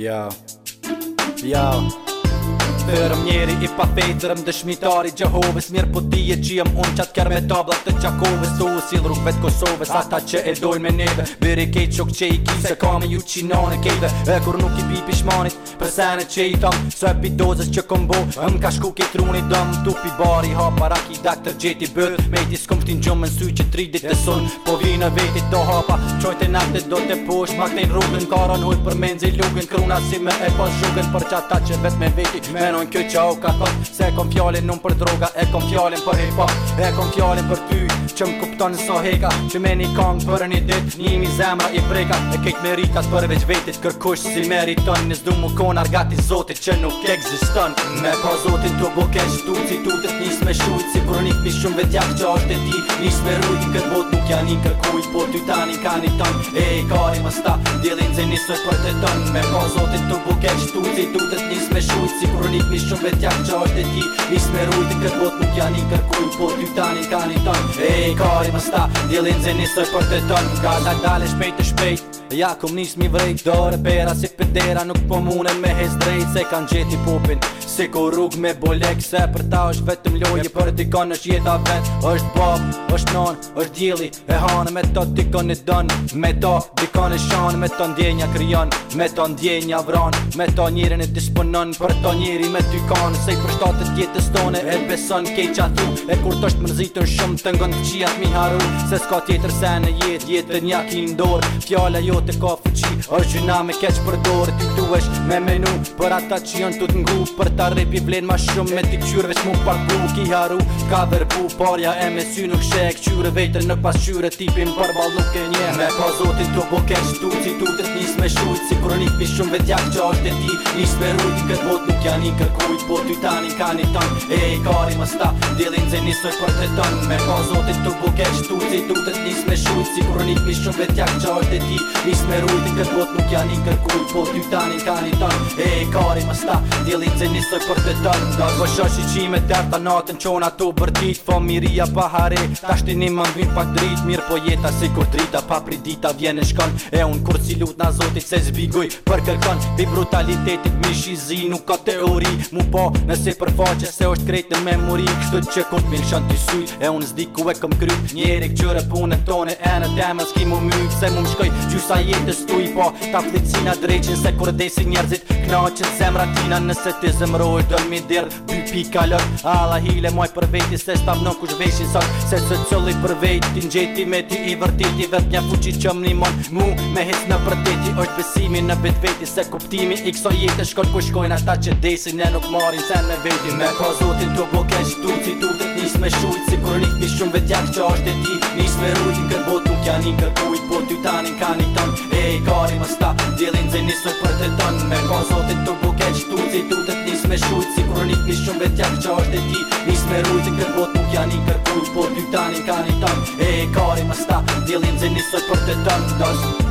Yeah. Yeah. firëm Njeri i pa fejtërëm dëshmitari Gjehovis Mirë po ti e qijëm unë qatë kërë me tabla të qakovis Tu usil rukve të Kosovës Ata që e dojnë me neve Biri kejtë qok që i kise Se kam e ju qinane kejve E kur nuk i pipi shmanit Për sene që i tam Së e pidozës që kom bo Më ka shku ke truni dëm Tupi bari ha para ki daktër gjeti bët Me i tis kom shtin gjumë në sy që tri dit të sun Po vina vetit do hapa Qojte nakte do të push Ma këtejn rrugën Karan hujt për menzi lukën Kruna si me e pas zhugën Për qata që vet me veti Me në thon kjo çau ka thon se kom fjalën nuk për droga e kom fjalën për hip hop e kom fjalën për ty që më kupton sa heka që me një kong për një dit një mi zemra i breka e kejt me rikas për veç vetit kërkush si meriton njës du mu kon argati zotit që nuk egziston me ka zotit të buke shtu si tu të njës me shujt si brunik mi shumë vetjak që është e ti njës me rujt këtë bot nuk janë i kërkujt po ty tani ka një ton e i kari më sta djelin zë njës për të ton me ka zotit të buke shtu si tu të njës me shujt si brunik Mi shumë vetë janë gjojt e ti Mi smerujt e këtë botë nuk janë i kërkujnë Po ty tani tani tani tani Ej, kari më sta, dilin zeni së për të tonë Ka da dalë shpejt e shpejt Ja kom nis mi vrej dore pera si pedera Nuk po mune me hez drejt se kan gjeti popin Se ko rrug me bolek se për ta është vetëm loje Për t'i po. kon është jeta vet është bab, është non, është djeli E hanë me to t'i kon i Me to t'i kon i Me to ndjenja kryon Me to ndjenja vron Me to njerin e disponon Për to njeri me t'i kon Se i për shtatë tjetës tone E beson kej qatru E kur t'osht mërzitën shumë Të ngon të qijat mi haru Se s'ka tjetër se në jet Jetë një kin dor Fjale jo të ka fuqi është gjëna me keq për dorë tu esh me menu Për ata që janë të t'ngu Për ta rip i blen ma shumë Me t'i këqyrë veç mu parku Ki haru ka dherbu Parja e me sy nuk shek Qyrë vetër në pas qyrë Tipin për bal nuk e një Me ka zotin të bo keq Tu si tu të t'nis me shujt Si kronik mi shumë vetja Qa është e ti Nis me rujt Këtë bot nuk janë i kërkujt Po ty tani ka një ton E i kari më sta Dillin zë njësoj për të Me ka zotin të bo keq Tu si tu të t'nis me shujt Si kronik mi shumë Qa është e ti Krisë me rujtë i këtë botë nuk janë i kërkujtë Po ty tani ka një tonë E e kari më sta Djeli të njësoj për të tonë Nga gosho që që i me tërë të natën Qona të bërgjit Fa po mirija pa hare Ta shti një më ngrinë pa dritë Mirë po jeta si kur drita Pa pri dita vjen e shkon E unë kur si lutë na zotit Se zbiguj për kërkon Vi brutalitetit mi shizi Nuk ka teori Mu po nëse për faqe Se është krejt në memori Kështë që kur t Se mu më shkoj, gjusa jetës tuj po Ta flicina drejqin se kur desi njerëzit Kna që të zemra tina nëse të zemroj Dën mi dirë dy pika lër Alla hile moj për veti se stav në kush veshin sot Se se cëllit për veti në gjeti me ti i vërteti Vërt një fuqi që më një mu me hec në për deti është besimi në bet veti se kuptimi I kso jetë shkon ku shkojnë ashta që desin Ne nuk marin se me veti me ka po zotin të bo po kesh tu Si tu të nis me shujt si kur nik mi shumë vetjak që ashtë e ti Nis me rujt në kërbot nuk janin kërkujt Po ty tanin ka një bari më sta Djelin dzeni së për të tënë Me ka zotit të buke që tu Si tu të t'nis me shujt Si kur një t'nis shumë vetja që është e ti Nis me rujt si kërë botë nuk janin kërë kërkuq Po dy tani ka një tëmë E kari më sta Djelin dzeni së për të tënë Dësë